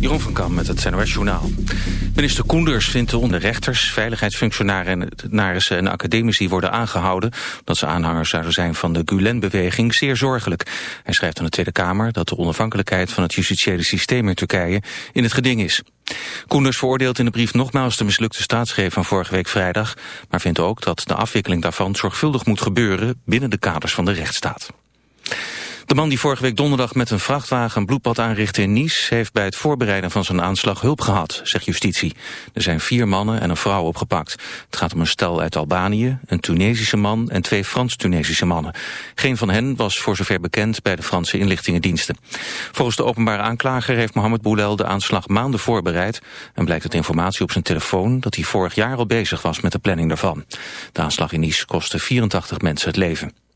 Jeroen van Kam met het NOS Journaal. Minister Koenders vindt de rechters, veiligheidsfunctionarissen en academici worden aangehouden... dat ze aanhangers zouden zijn van de Gulen-beweging zeer zorgelijk. Hij schrijft aan de Tweede Kamer dat de onafhankelijkheid van het justitiële systeem in Turkije in het geding is. Koenders veroordeelt in de brief nogmaals de mislukte staatsgreep van vorige week vrijdag... maar vindt ook dat de afwikkeling daarvan zorgvuldig moet gebeuren binnen de kaders van de rechtsstaat. De man die vorige week donderdag met een vrachtwagen een bloedbad aanrichtte in Nice... heeft bij het voorbereiden van zijn aanslag hulp gehad, zegt justitie. Er zijn vier mannen en een vrouw opgepakt. Het gaat om een stel uit Albanië, een Tunesische man en twee Frans-Tunesische mannen. Geen van hen was voor zover bekend bij de Franse inlichtingendiensten. Volgens de openbare aanklager heeft Mohamed Boulel de aanslag maanden voorbereid... en blijkt uit informatie op zijn telefoon dat hij vorig jaar al bezig was met de planning daarvan. De aanslag in Nice kostte 84 mensen het leven.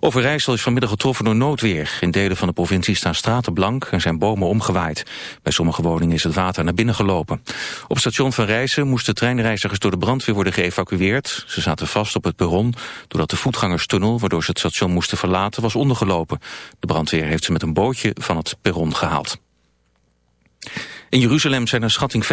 Overijssel is vanmiddag getroffen door noodweer. In delen van de provincie staan straten blank en zijn bomen omgewaaid. Bij sommige woningen is het water naar binnen gelopen. Op station van Rijssen moesten treinreizigers door de brandweer worden geëvacueerd. Ze zaten vast op het perron doordat de voetgangerstunnel, waardoor ze het station moesten verlaten, was ondergelopen. De brandweer heeft ze met een bootje van het perron gehaald. In Jeruzalem zijn er schatting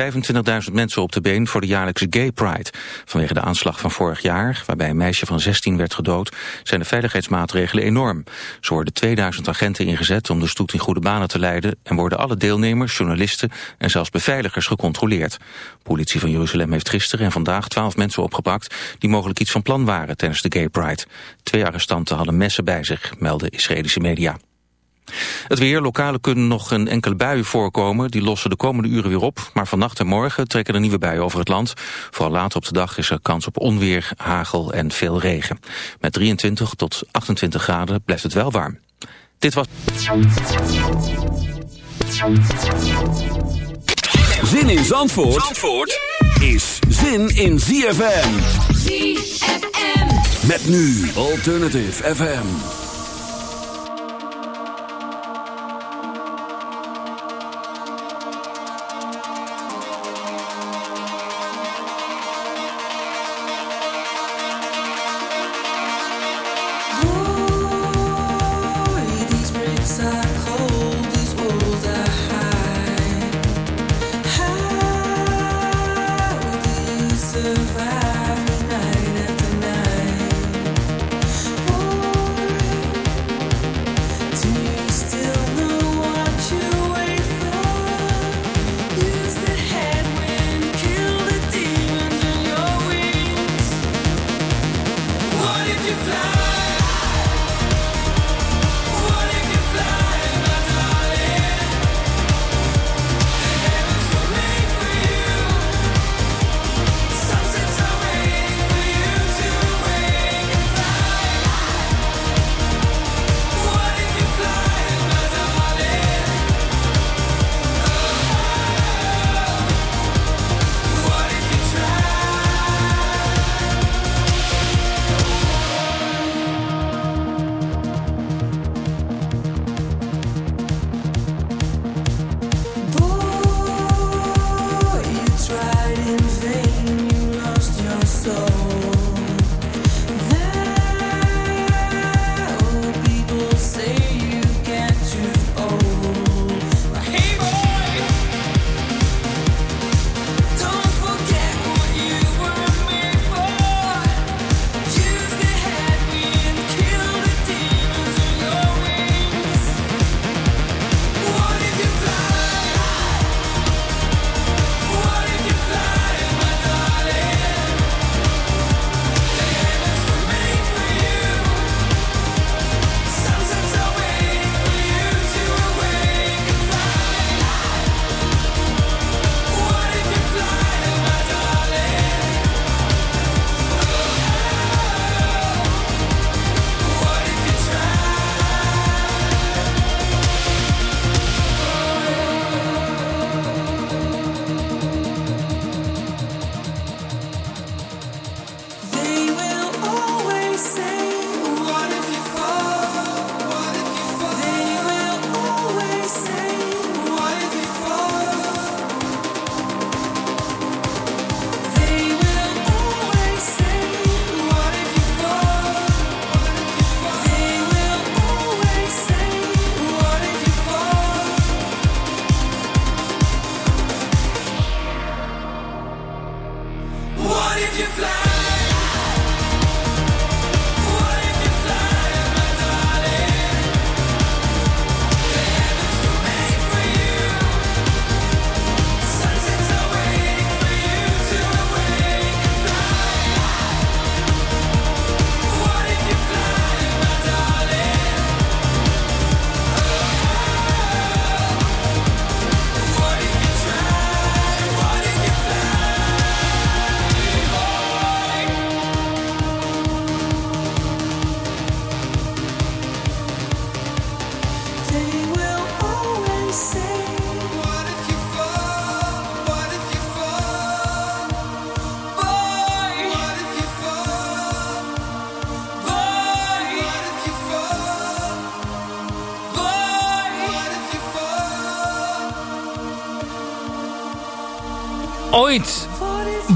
25.000 mensen op de been voor de jaarlijkse Gay Pride. Vanwege de aanslag van vorig jaar, waarbij een meisje van 16 werd gedood, zijn de veiligheidsmaatregelen enorm. Zo worden 2000 agenten ingezet om de stoet in goede banen te leiden en worden alle deelnemers, journalisten en zelfs beveiligers gecontroleerd. Politie van Jeruzalem heeft gisteren en vandaag 12 mensen opgepakt die mogelijk iets van plan waren tijdens de Gay Pride. Twee arrestanten hadden messen bij zich, melden Israëlische media. Het weer, lokale kunnen nog een enkele buien voorkomen. Die lossen de komende uren weer op. Maar vannacht en morgen trekken er nieuwe buien over het land. Vooral later op de dag is er kans op onweer, hagel en veel regen. Met 23 tot 28 graden blijft het wel warm. Dit was... Zin in Zandvoort, Zandvoort is zin in ZFM. ZFM. Met nu Alternative FM.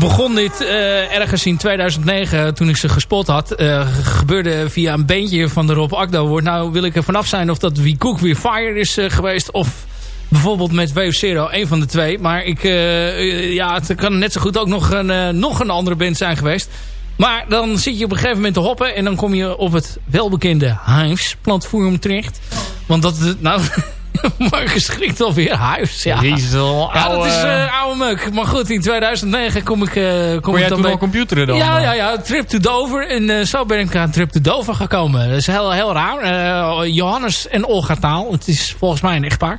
Begon dit uh, ergens in 2009, toen ik ze gespot had. Uh, gebeurde via een beentje van de Rob. Wordt nou wil ik er vanaf zijn of dat We Cook Weer Fire is uh, geweest. Of bijvoorbeeld met Wave Zero, een van de twee. Maar ik, ja, het kan net zo goed ook nog een, nog een andere band zijn geweest. Maar dan zit je op een gegeven moment te hoppen. En dan kom je op het welbekende Hives platform terecht. Want dat, nou... Marcus schrikt alweer huis. Ja, ja dat is uh, oude muk. Maar goed, in 2009 kom ik... Uh, kom jij toen al computeren dan? Ja, ja, ja. Trip to Dover. En uh, zo ben ik aan Trip to Dover gekomen. Dat is heel, heel raar. Johannes en Olga Taal. Het is volgens mij een echtpaar.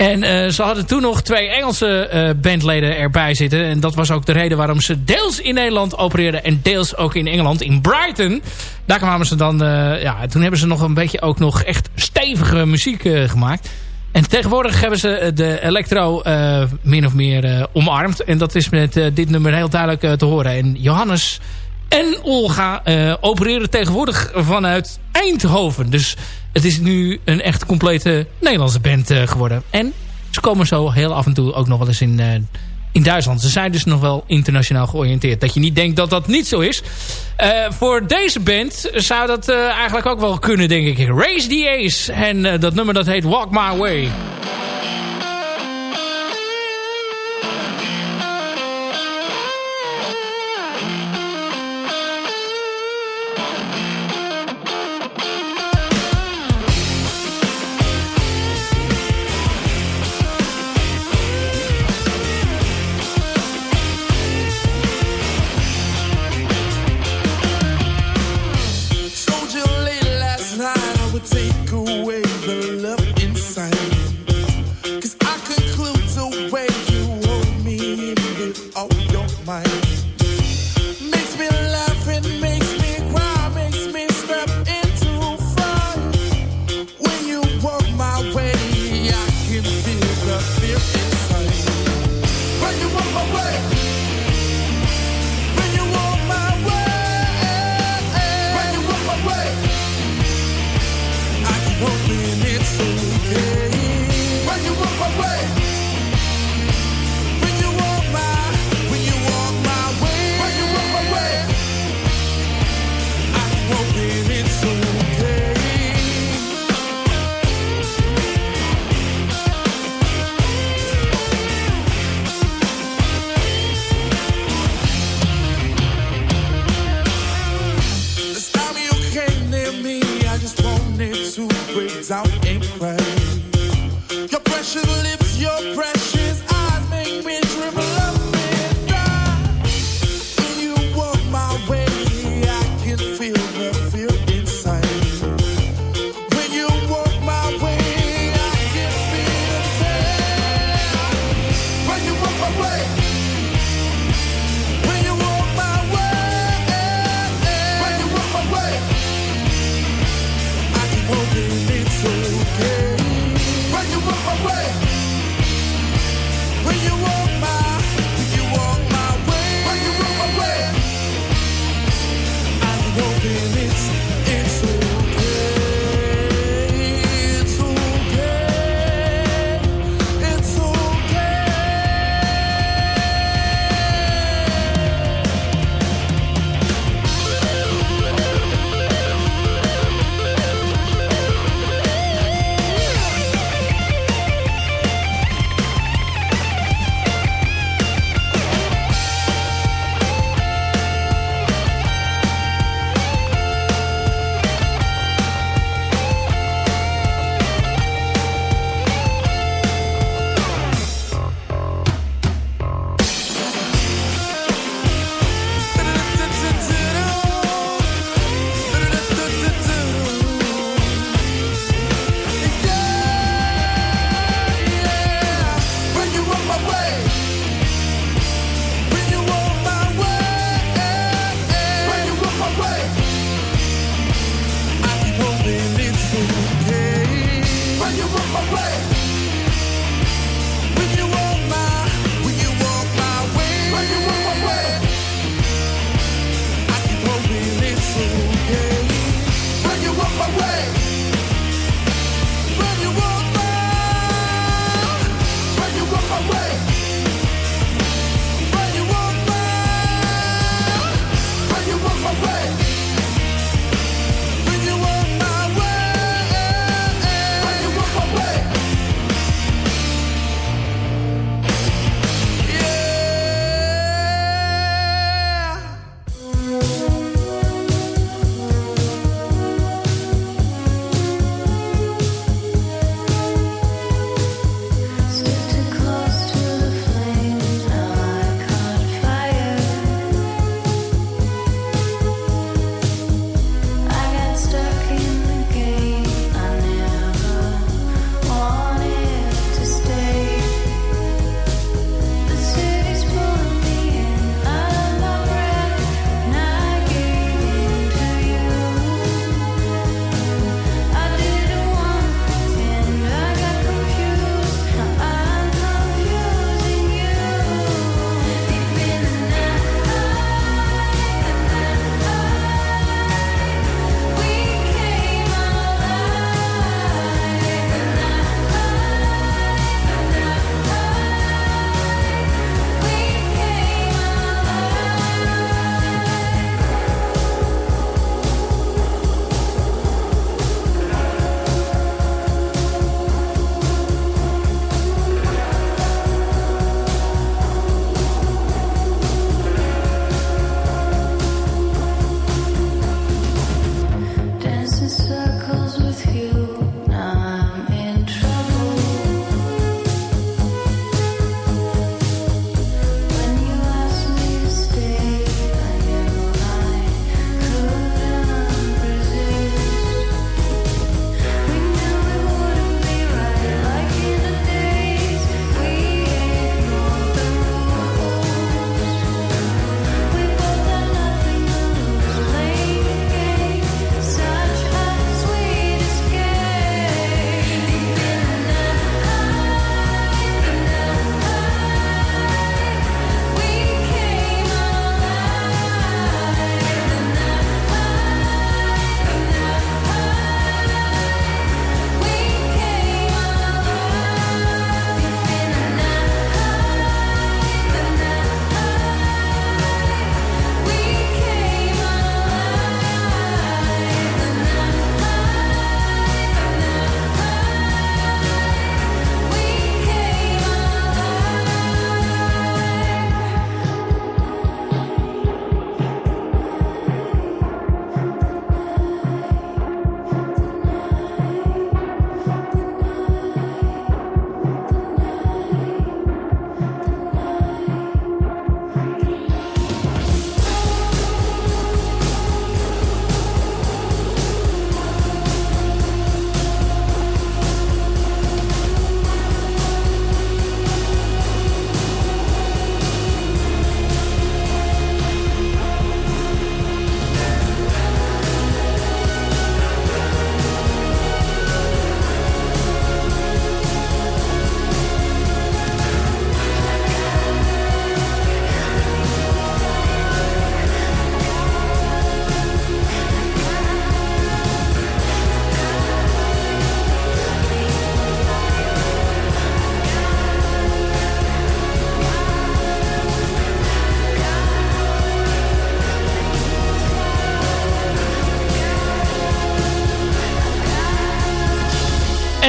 En uh, ze hadden toen nog twee Engelse uh, bandleden erbij zitten. En dat was ook de reden waarom ze deels in Nederland opereerden... en deels ook in Engeland, in Brighton. Daar kwamen ze dan... Uh, ja, toen hebben ze nog een beetje ook nog echt stevige muziek gemaakt. En tegenwoordig hebben ze de electro min of meer omarmd. En dat is met dit nummer heel duidelijk te horen. En Johannes en Olga opereren tegenwoordig vanuit Eindhoven. Dus het is nu een echt complete Nederlandse band uh, geworden. En ze komen zo heel af en toe ook nog wel eens in, uh, in Duitsland. Ze zijn dus nog wel internationaal georiënteerd. Dat je niet denkt dat dat niet zo is. Uh, voor deze band zou dat eigenlijk ook wel kunnen, denk ik. Race the Ace. En dat nummer dat heet Walk My Way.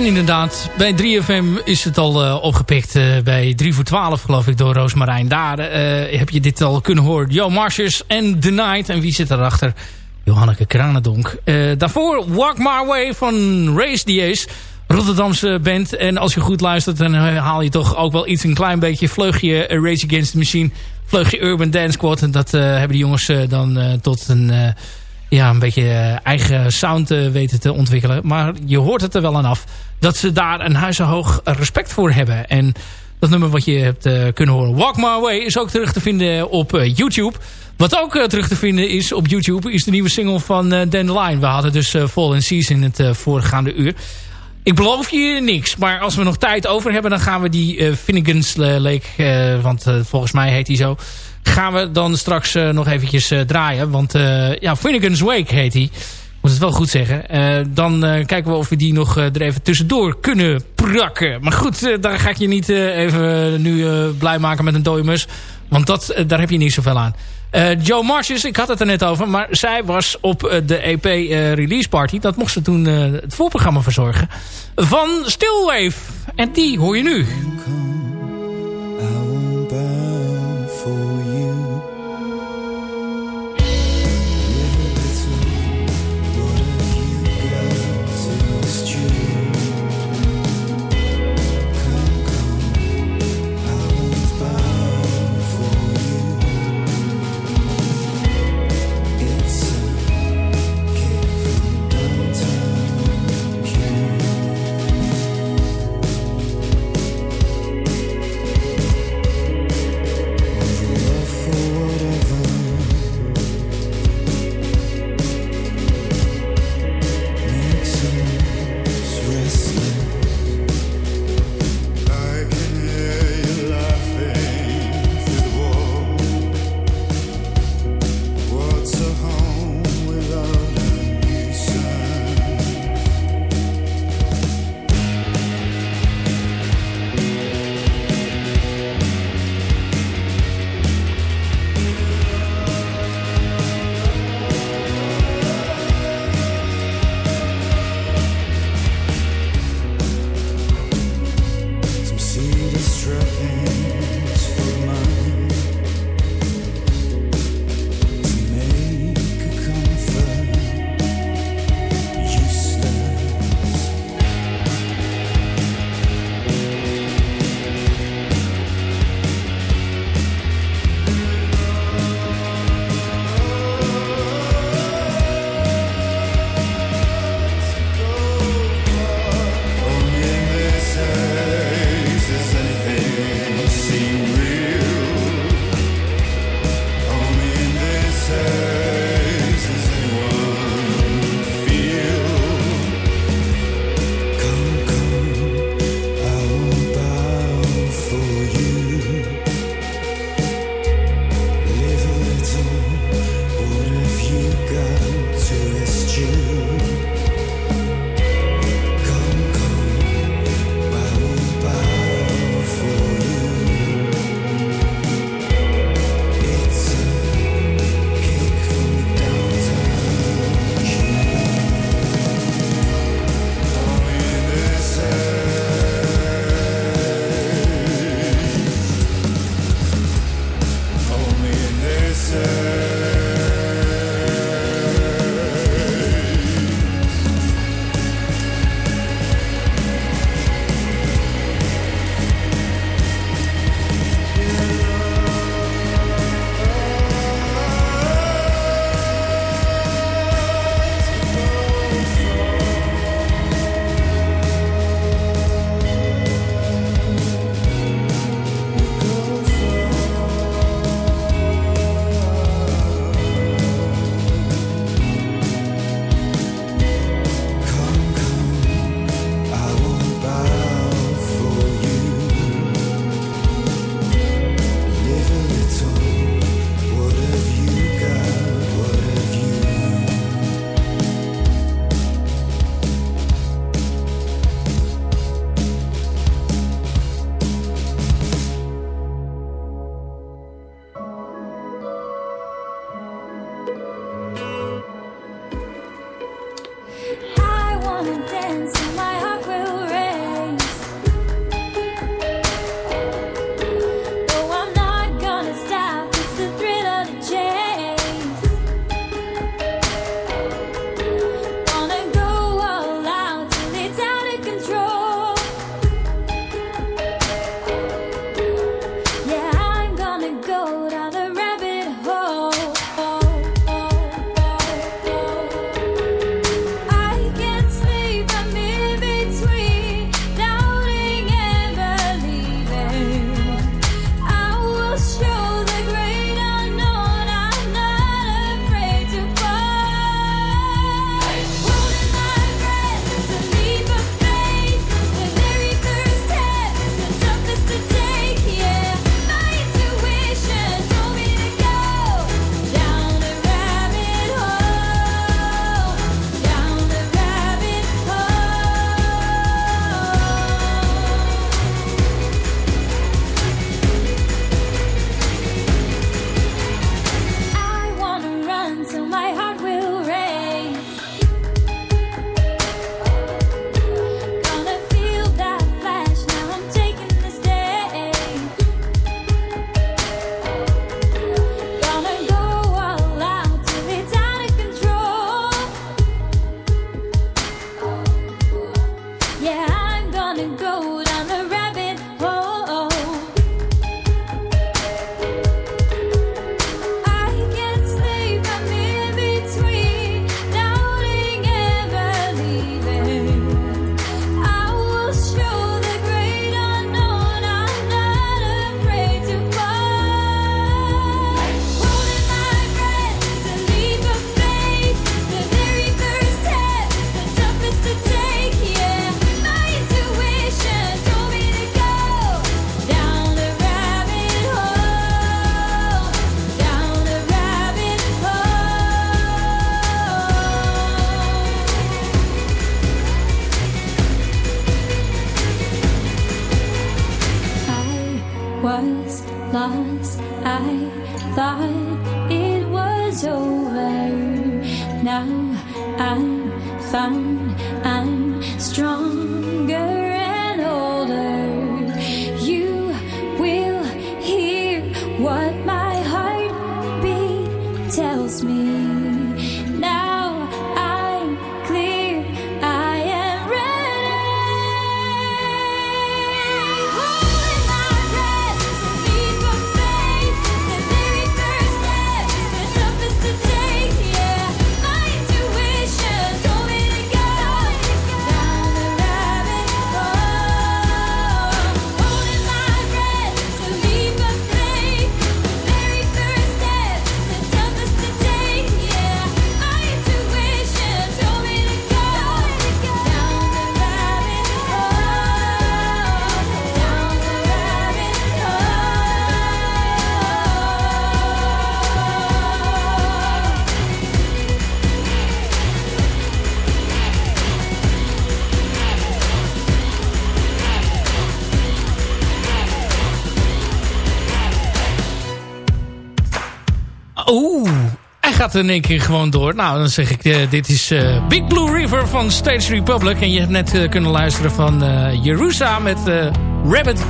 En inderdaad, bij 3FM is het al uh, opgepikt. Uh, bij 3 voor 12 geloof ik door Roosmarijn. Daar uh, heb je dit al kunnen horen. Joe Marshers en The Night. En wie zit daarachter? Johanneke Kranendonk. daarvoor Walk My Way van Race. Rotterdamse band. En als je goed luistert, dan haal je toch ook wel iets een klein beetje. Vleugje Race Against the Machine. Vleugje Urban Dance Squad. En dat hebben die jongens dan tot een ja, een beetje eh, eigen sound uh, weten te ontwikkelen. Maar je hoort het er wel aan af dat ze daar een huizenhoog respect voor hebben. En dat nummer wat je hebt uh, kunnen horen, Walk My Way, is ook terug te vinden op YouTube. Wat ook terug te vinden is op YouTube, is de nieuwe single van Dandelion. We hadden dus Fall in Season in het voorgaande uur. Ik beloof je niks, maar als we nog tijd over hebben... dan gaan we die Finnegan's Lake, want volgens mij heet hij zo gaan we dan straks uh, nog eventjes uh, draaien. Want uh, ja, Finnegan's Wake heet hij. Moet het wel goed zeggen. dan kijken we of we die nog er even tussendoor kunnen prakken. Maar goed, daar ga ik je niet even nu blij maken met een dode. Want dat, daar heb je niet zoveel aan. Joe Marshes, ik had het er net over. Maar zij was op de EP release party. Dat mocht ze toen het voorprogramma verzorgen. Van Stillwave. En die hoor je nu. What gaat in één keer gewoon door. Nou, dan zeg ik, uh, dit is uh, Big Blue River van Stage Republic. En je hebt net uh, kunnen luisteren van Jerusa met Rabbit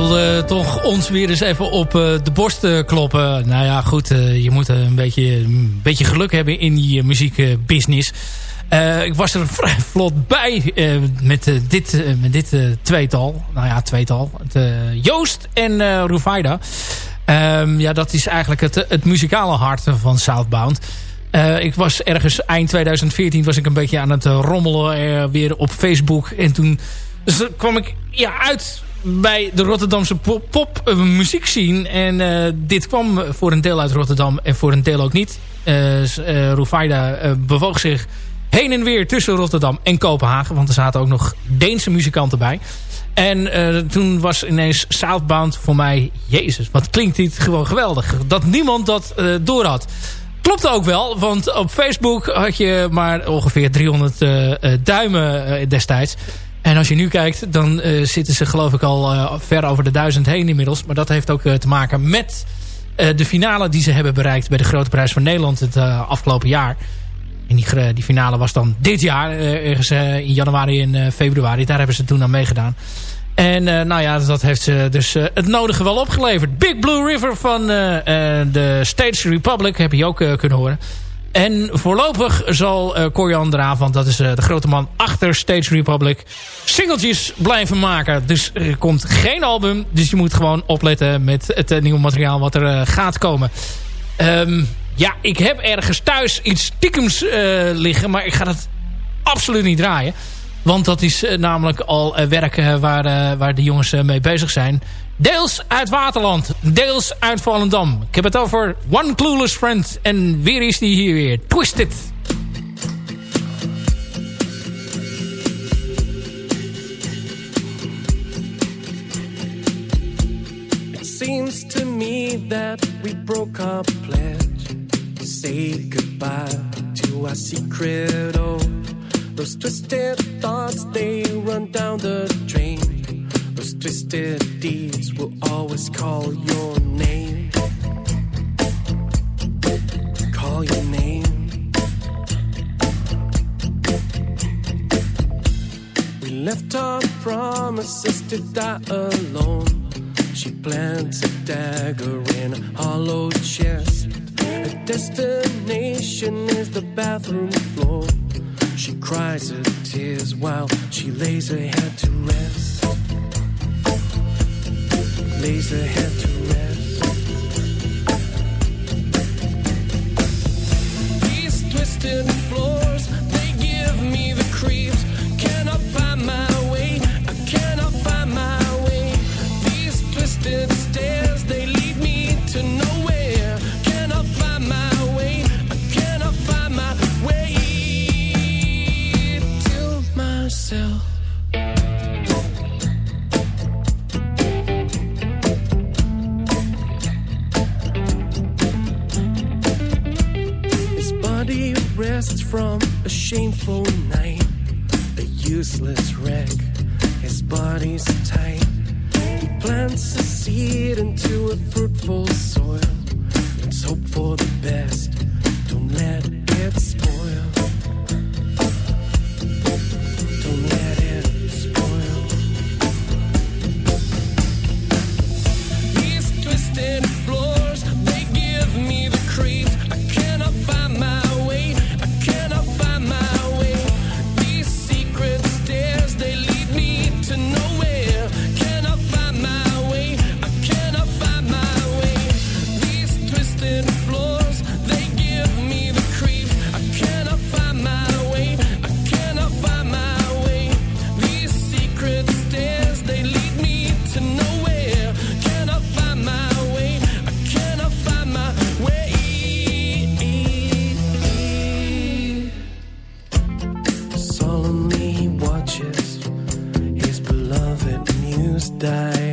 wil toch ons weer eens even op uh, de borst uh, kloppen. Nou ja, goed, je moet een beetje, een beetje geluk hebben in die muziekbusiness. ik was er vrij vlot bij met dit, met dit tweetal. Nou ja, tweetal. Joost en uh, ja, dat is eigenlijk het, het muzikale hart van Southbound. ik was ergens eind 2014 was ik een beetje aan het rommelen weer op Facebook. En toen kwam ik ja, uit bij de Rotterdamse pop, uh, muziek zien. En uh, dit kwam voor een deel uit Rotterdam en voor een deel ook niet. Uh, Rufaida bewoog zich heen en weer tussen Rotterdam en Kopenhagen. Want er zaten ook nog Deense muzikanten bij. En toen was ineens Southbound voor mij... Jezus, wat klinkt dit gewoon geweldig. Dat niemand dat door had. Klopt ook wel, want op Facebook had je maar ongeveer 300 duimen destijds. En als je nu kijkt, dan uh, zitten ze geloof ik al uh, ver over de duizend heen inmiddels. Maar dat heeft ook uh, te maken met de finale die ze hebben bereikt... bij de Grote Prijs van Nederland het afgelopen jaar. En die, die finale was dan dit jaar, ergens in januari en februari. Daar hebben ze toen aan meegedaan. En nou ja, dat heeft ze dus het nodige wel opgeleverd. Big Blue River van de Stage Republic heb je ook kunnen horen. En voorlopig zal uh, Corian want dat is uh, de grote man achter Stage Republic, singeltjes blijven maken. Dus er komt geen album, dus je moet gewoon opletten met het uh, nieuwe materiaal wat er gaat komen. Um, ja, ik heb ergens thuis iets stiekems liggen, maar ik ga het absoluut niet draaien. Want dat is namelijk al werk waar, waar de jongens mee bezig zijn. Deels uit Waterland, deels uit Volendam. Ik heb het over One Clueless Friend. En weer is die hier weer. Twisted. It seems to me that we broke our pledge. Say goodbye to our secret. Oh, those twisted thoughts, they run down the drain. Those twisted deeds will always call your name. Call your name. We left our promises to die alone. She plants a dagger in a hollow chest. Her destination is the bathroom floor. She cries her tears while she lays her head to rest. Lays her head to rest. These twisted 待。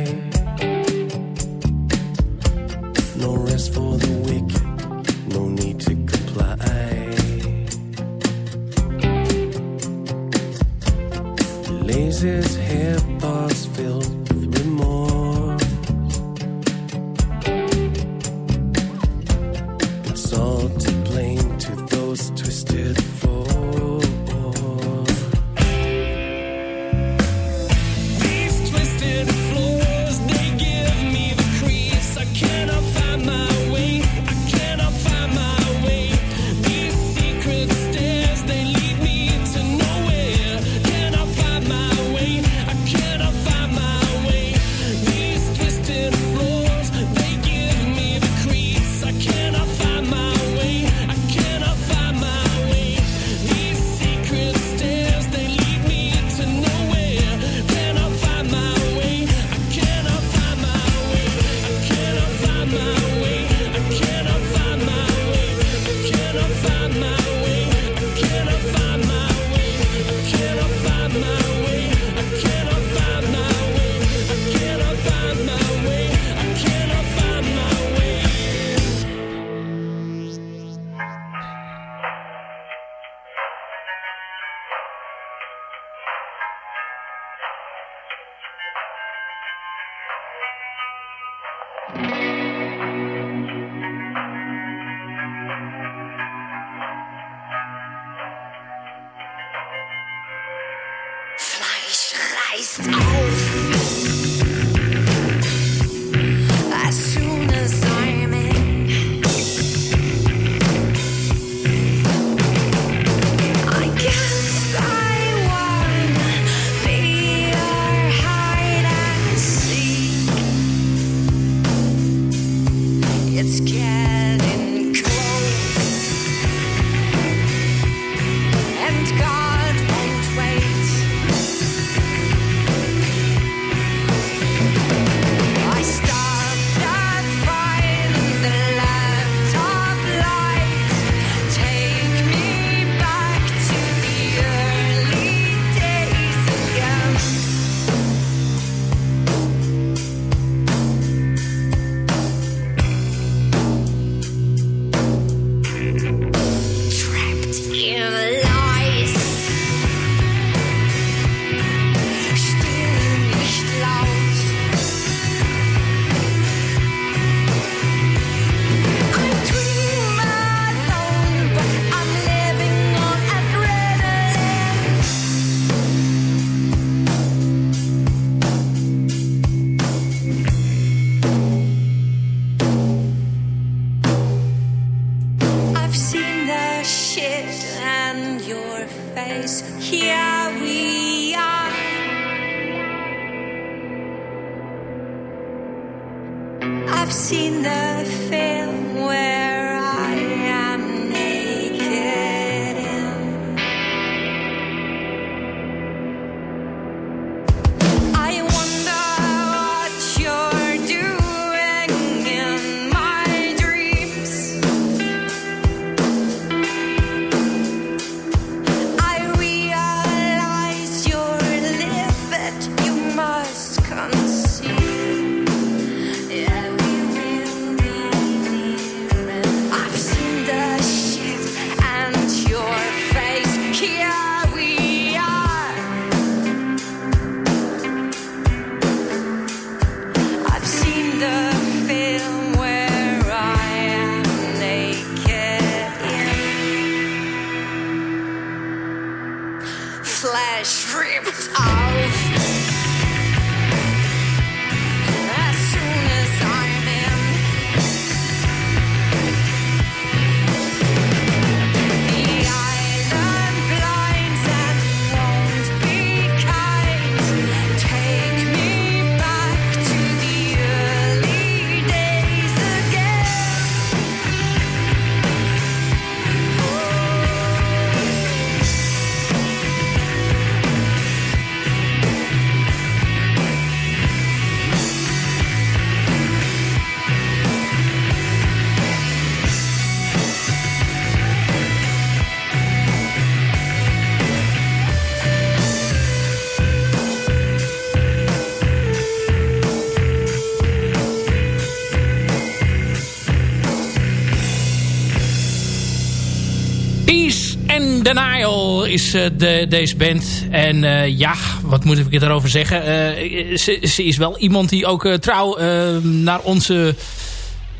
Denial is eh, de, deze band. En eh, ja, wat moet ik erover zeggen? Eh, ze, ze is wel iemand die ook trouw naar onze...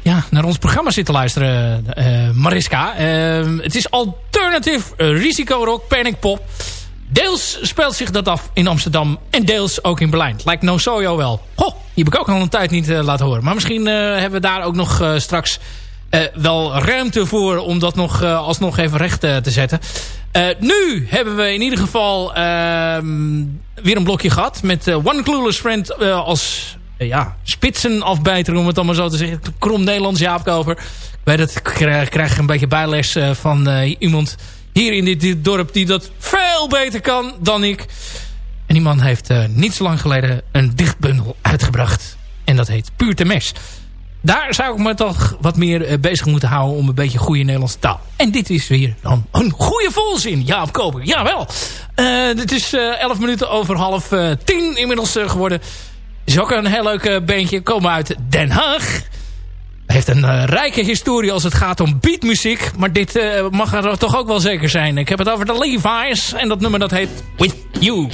Ja, naar ons programma zit te luisteren, Mariska. Het is alternative risico rock, panic pop. Deels speelt zich dat af in Amsterdam en deels ook in Berlijn. Lijkt No Soyo wel. Ho, die heb ik ook al een tijd niet laten horen. Maar misschien hebben we daar ook nog straks wel ruimte voor om dat nog eh, alsnog even recht te zetten. Eh, nu hebben we in ieder geval ehm, weer een blokje gehad met eh, One Clueless Friend eh, als ja, spitsenafbijter om het allemaal zo te zeggen. Krom Nederlands Jaap Koper. Ik weet het, ik krijg, een beetje bijles van iemand hier in dit, dorp die dat veel beter kan dan ik. En die man heeft niet zo lang geleden een dichtbundel uitgebracht. En dat heet Puur Mes. Daar zou ik me toch wat meer eh, bezig moeten houden om een beetje goede Nederlandse taal. En dit is weer dan een goede volzin. Jaap Koper, jawel. Eh het is eh 11 minuten over half eh, tien inmiddels eh, geworden. Is ook een heel leuk eh, bandje. Komen uit Den Haag. Heeft een eh, rijke historie als het gaat om beatmuziek. Maar dit eh, mag er toch ook wel zeker zijn. Ik heb het over de Levi's. En dat nummer dat heet With You.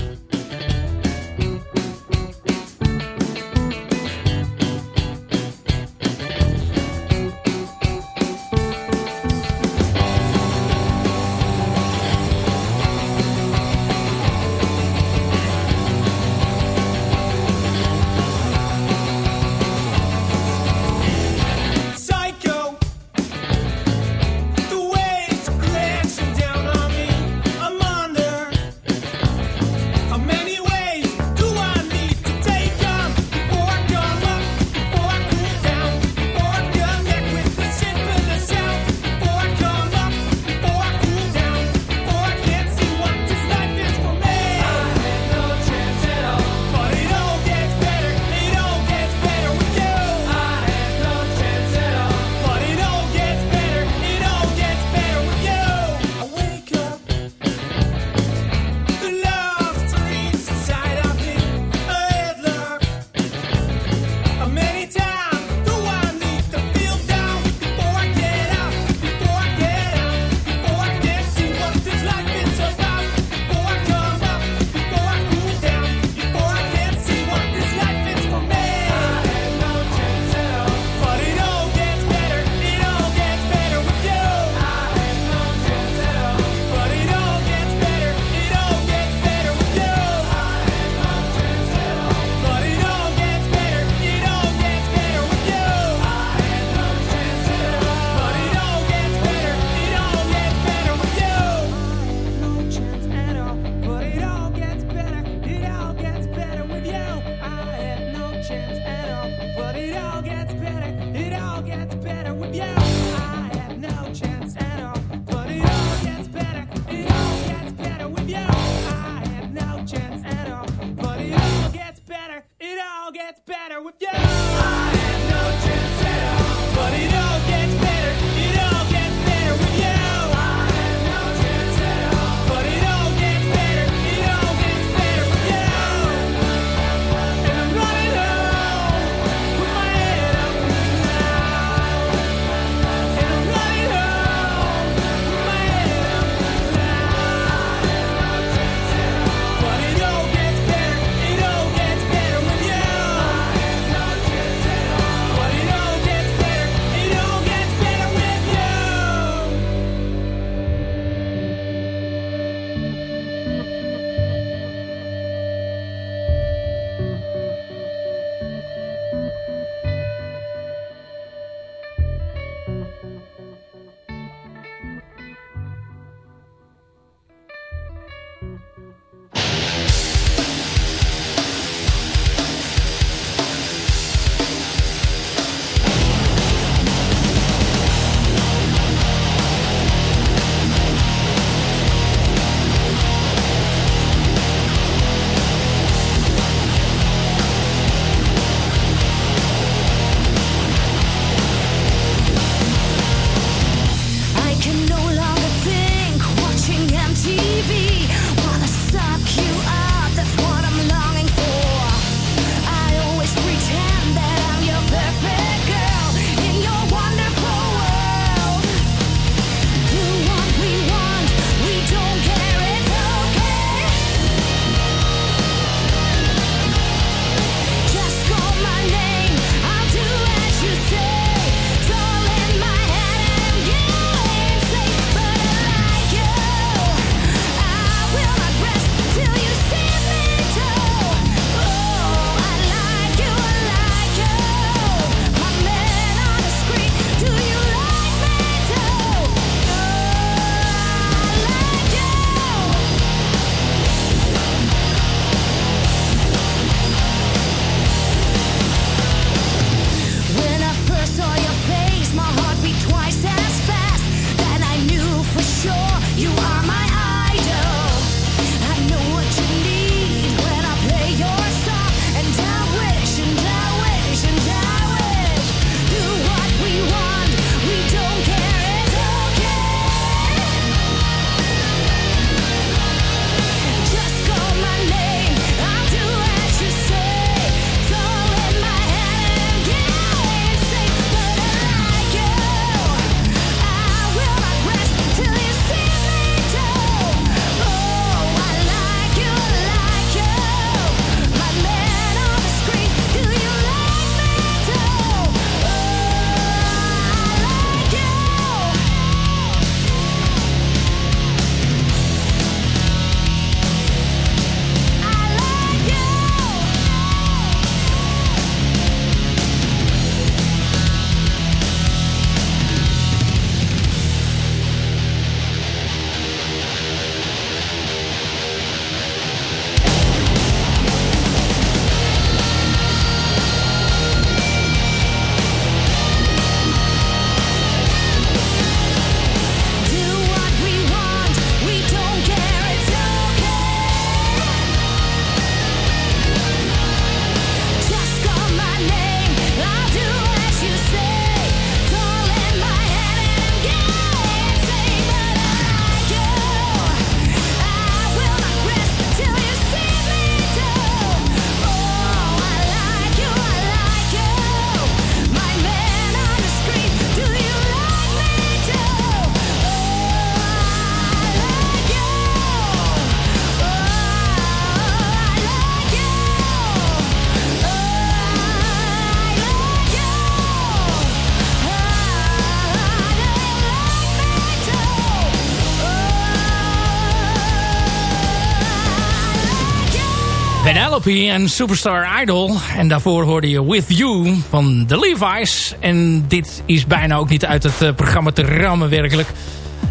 En Superstar Idol. En daarvoor hoorde je With You van The Levi's. En dit is bijna ook niet uit het eh, programma te rammen werkelijk.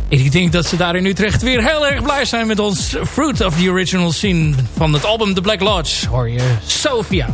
Ik denk dat ze daar in Utrecht weer heel erg blij zijn met ons Fruit of the Original Scene. Van het album The Black Lodge hoor je Sophia.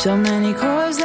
So many chords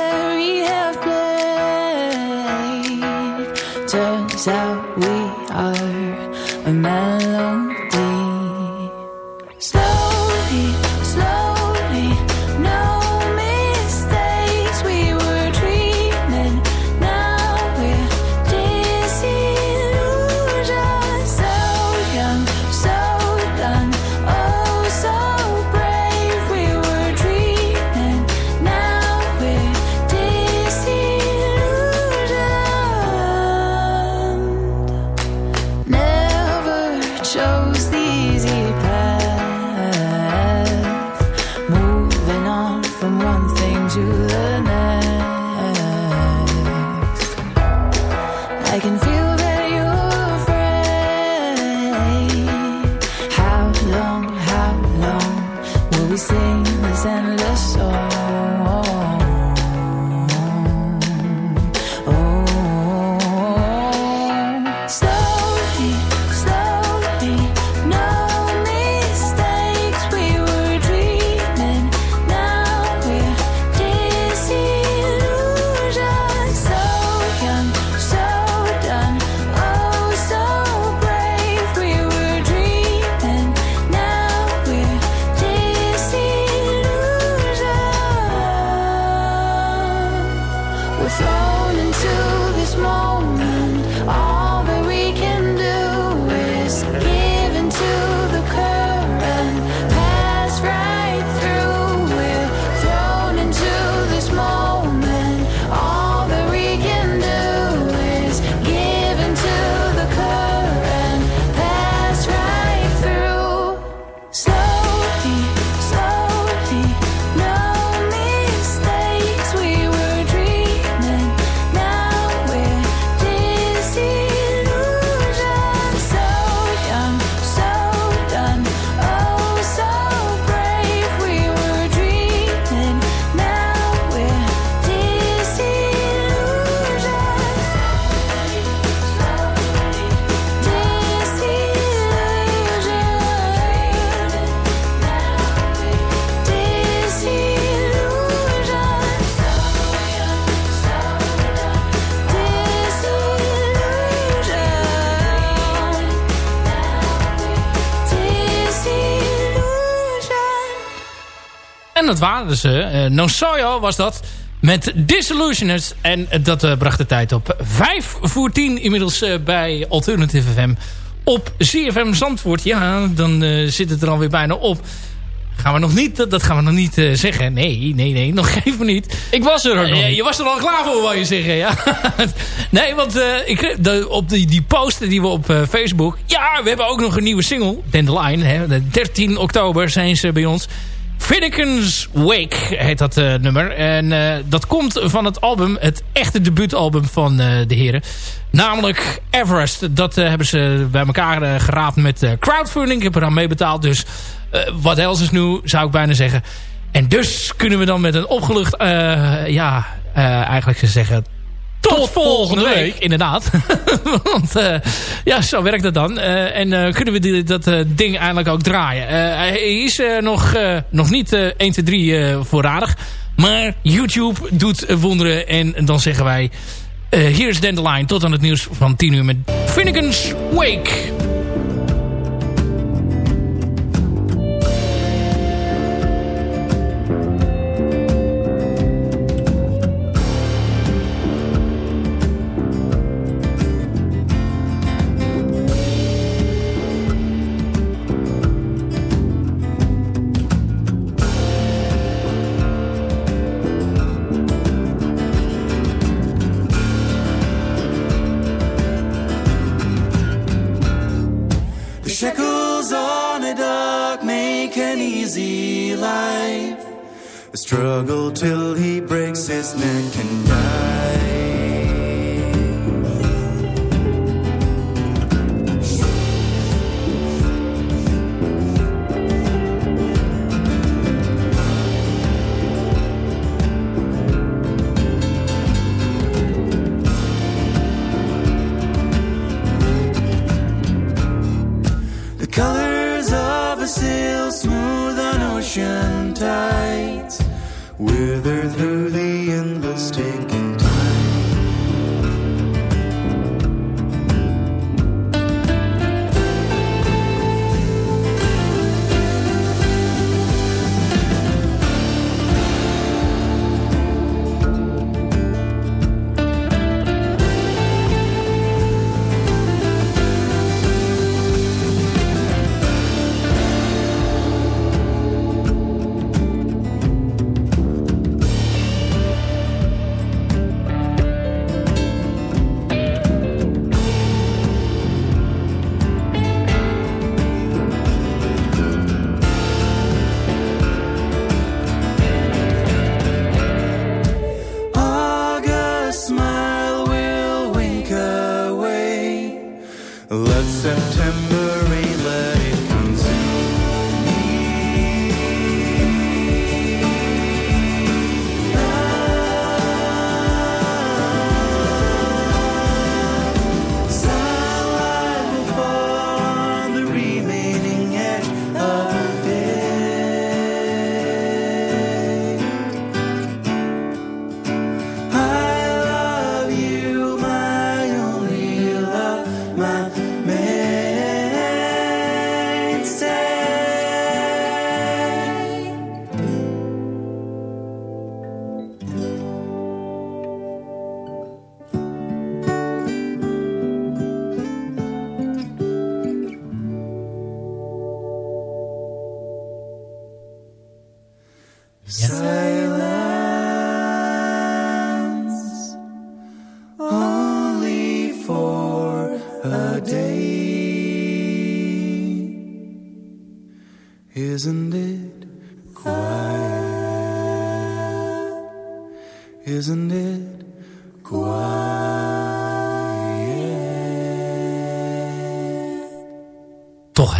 En dat waren ze. Uh, no Soyo was dat. Met Disillusioners. En dat uh, bracht de tijd op 5 voor 10 inmiddels uh, bij Alternative FM. Op CFM Zandvoort. Ja, dan zit het er alweer bijna op. Gaan we nog niet, dat, dat gaan we nog niet uh, zeggen. Nee, nee, nee, nog even niet. Ik was er ook nog uh, Je was er al klaar voor, wou je zeggen. Ja. nee, want uh, ik, de, op die, die posten die we op Facebook... Ja, we hebben ook nog een nieuwe single. Dandelion. Hè, de 13 oktober zijn ze bij ons. Finnegan's Wake heet dat uh, nummer. En uh, dat komt van het album, het echte debuutalbum van uh, de heren. Namelijk Everest. Dat hebben ze bij elkaar geraapt met crowdfunding. Ik heb er aan meebetaald. Dus wat else is nu, zou ik bijna zeggen. En dus kunnen we dan met een opgelucht, ja, eigenlijk ze zeggen... Tot, Tot volgende week. week. Inderdaad. Want uh, ja, zo werkt het dan. Uh, en uh, kunnen we die, dat ding eindelijk ook draaien. hij is nog, nog niet 1, 2, 3 voorradig. Maar YouTube doet wonderen. En dan zeggen wij... hier is Dandelion. Tot aan het nieuws van 10 uur met Finnegan's Wake.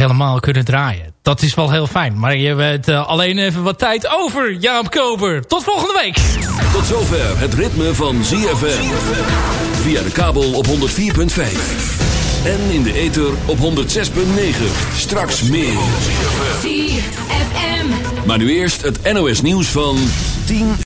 Helemaal kunnen draaien. Dat is wel heel fijn. Maar je hebt uh, alleen even wat tijd over, Jaap Koper. Tot volgende week. Tot zover het ritme van ZFM. Via de kabel op 104.5. En in de ether op 106.9. Straks meer. ZFM. Maar nu eerst het NOS nieuws van 10